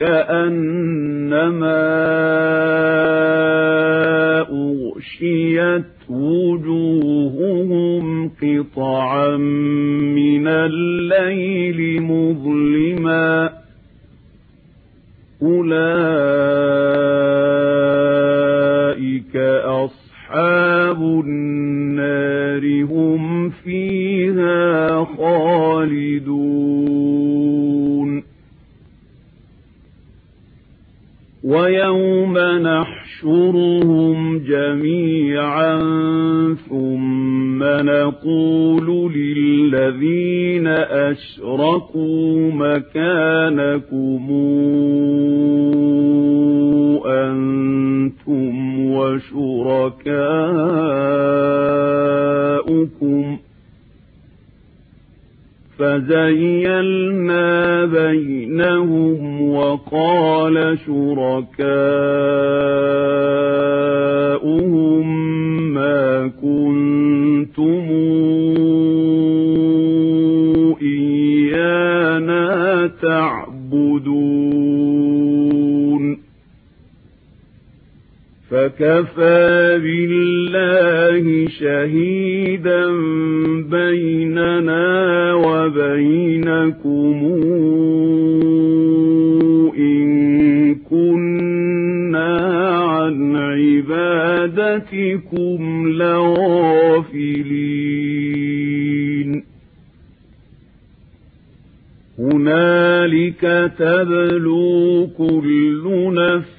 كأنما أغشيت وجوههم قطعا نحشرهم جميعا ثم نقول للذين أشركوا مكانكم أنتم وشركاؤكم فزيلنا بينهم وقال شركاؤكم وَكَفَى بِاللَّهِ شَهِيدًا بَيْنَنَا وَبَيْنَكُمْ إِن كُنَّا عَنْ عِبَادَتِكُمْ لَغَافِلِينَ هُنَالِكَ تَبْلُو كُلُّ نَفْسٍ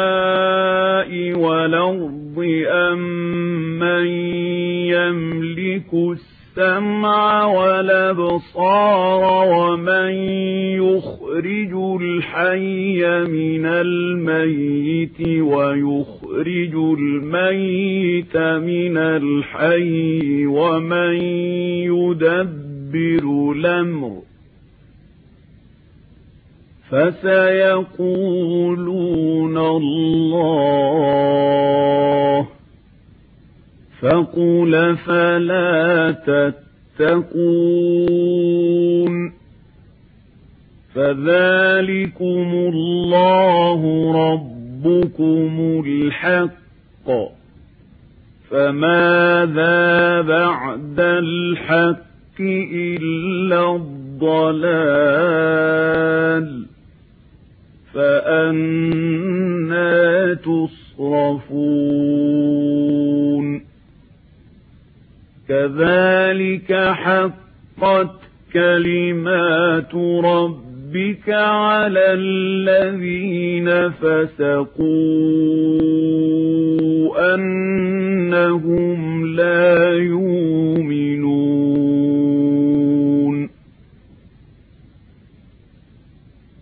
والأرض أم أَمَّن يَمْلِكُ السَّمْعَ وَالْأَبْصَارَ وَمَن يُخْرِجُ الْحَيَّ مِنَ الْمَيِّتِ وَيُخْرِجُ الْمَيِّتَ مِنَ الْحَيِّ وَمَن يُدَبِّرُ الْأَمْرَ فسيقولون الله فقل فلا تتقون فذلكم الله ربكم الحق فماذا بعد الحق إلا الضلال فأنا تصرفون كذلك حقت كلمات ربك على الذين فسقوا أنهم لا يؤمنون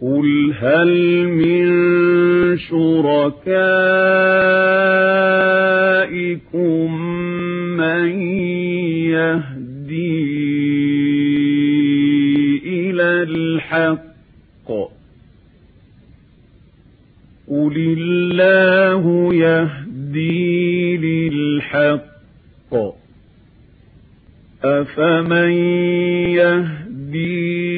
قل هل من شركائكم من يهدي إلى الحق قل الله يهدي للحق أفمن يهدي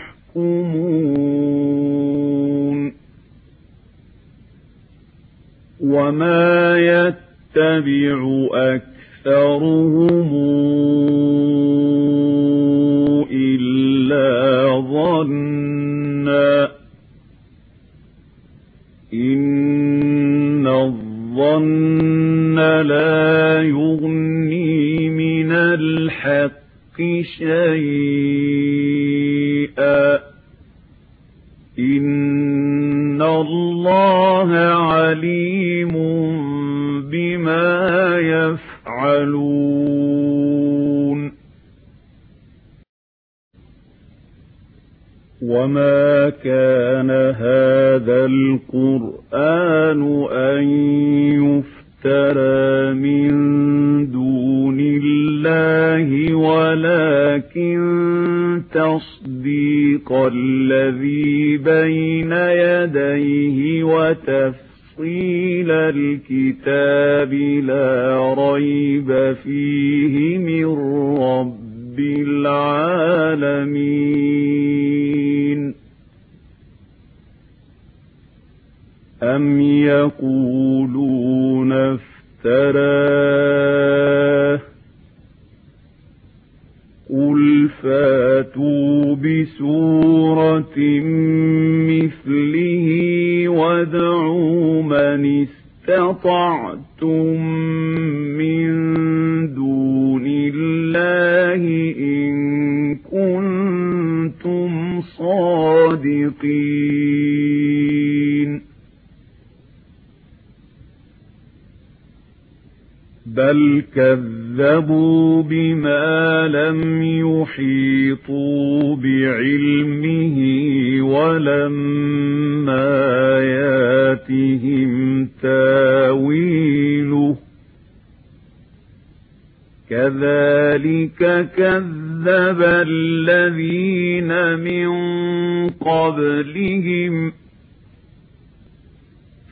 يتبع أكثرهم إلا ظنا إن الظن لا يغني من الحق شيئا إن الله عليم بما يفعلون. وما كان هذا القرآن أن يفترى من دون الله ولكن تصديق الذي بين يديه وتفعله تفصيل الكتاب لا ريب فيه من رب العالمين أم يقولون افتراه قل فاتوا بسورة مثله وادعوا من استطعتم من دون الله إن كنتم صادقين بل كذبوا كَذَّبُوا بِمَا لَمْ يُحِيطُوا بِعِلْمِهِ وَلَمَّا يَأْتِهِمْ تَأْوِيلُهُ كَذَلِكَ كَذَّبَ الَّذِينَ مِنْ قَبْلِهِمْ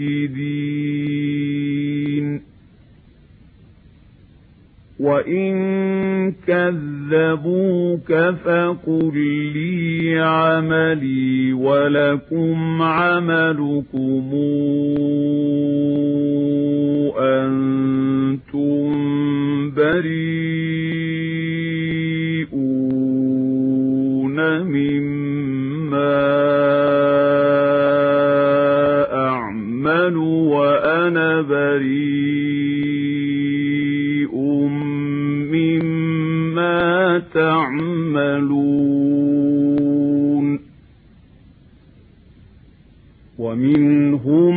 مفسدين. وإن كذبوك فقل لي عملي ولكم عملكم أنتم بريئين بَرِيءٌ مِّمَّا تَعْمَلُونَ وَمِنْهُم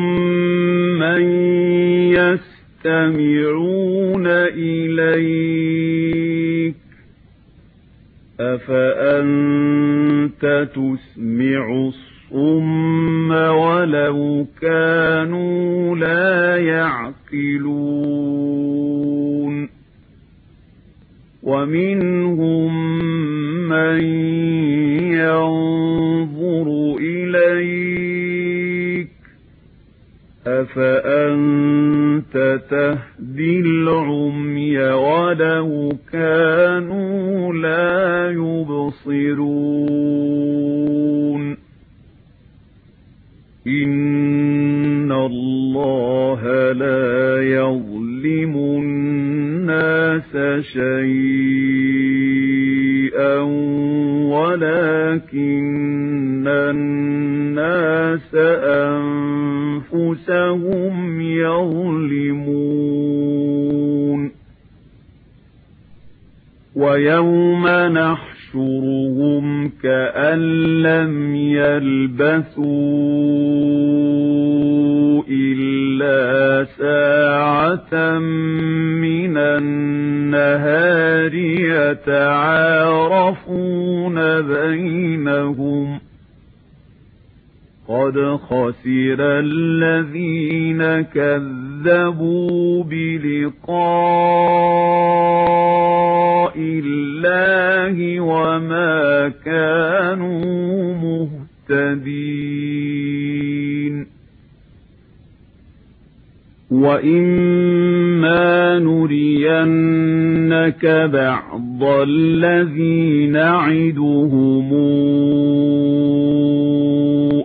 مَّن يَسْتَمِعُونَ إِلَيْكَ أَفَأَنْتَ تُسْمِعُ الصلاة ثم ولو كانوا لا يعقلون. ومنهم من ينظر إليك. أفأنت تهدي العمي ولو كانوا لا يبصرون. إِنَّ اللَّهَ لَا يَظْلِمُ النَّاسَ شَيْئًا وَلَكِنَّ النَّاسَ أَنفُسَهُمْ يَظْلِمُونَ وَيَوْمَ نحن يحشرهم كأن لم يلبثوا إلا ساعة من النهار يتعارفون بينهم قد خسر الذين كذبوا بلقاء الله وما كانوا مهتدين وإما نرينك بعض الذين نعدهم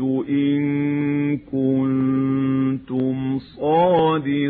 إن كنتم صادقين